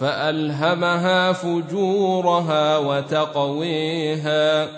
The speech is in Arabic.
فألهمها فجورها وتقويها